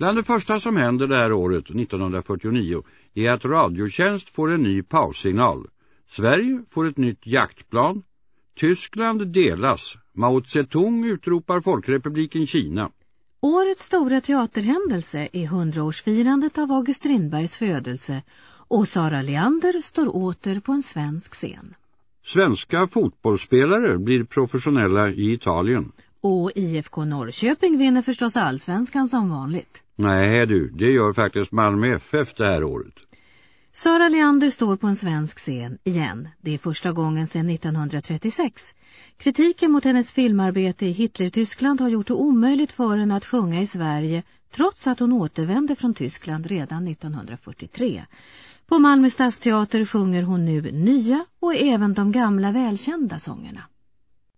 Bland det första som händer det här året, 1949, är att Radiotjänst får en ny paussignal. Sverige får ett nytt jaktplan. Tyskland delas. Mao Zedong utropar Folkrepubliken Kina. Årets stora teaterhändelse är hundraårsfirandet av August Strindbergs födelse och Sara Leander står åter på en svensk scen. Svenska fotbollsspelare blir professionella i Italien. Och IFK Norrköping vinner förstås allsvenskan som vanligt. Nej du, det gör faktiskt Malmö FF det här året. Sara Leander står på en svensk scen igen. Det är första gången sedan 1936. Kritiken mot hennes filmarbete i Hitler-Tyskland har gjort det omöjligt för henne att sjunga i Sverige trots att hon återvände från Tyskland redan 1943. På Malmö stadsteater sjunger hon nu nya och även de gamla välkända sångerna.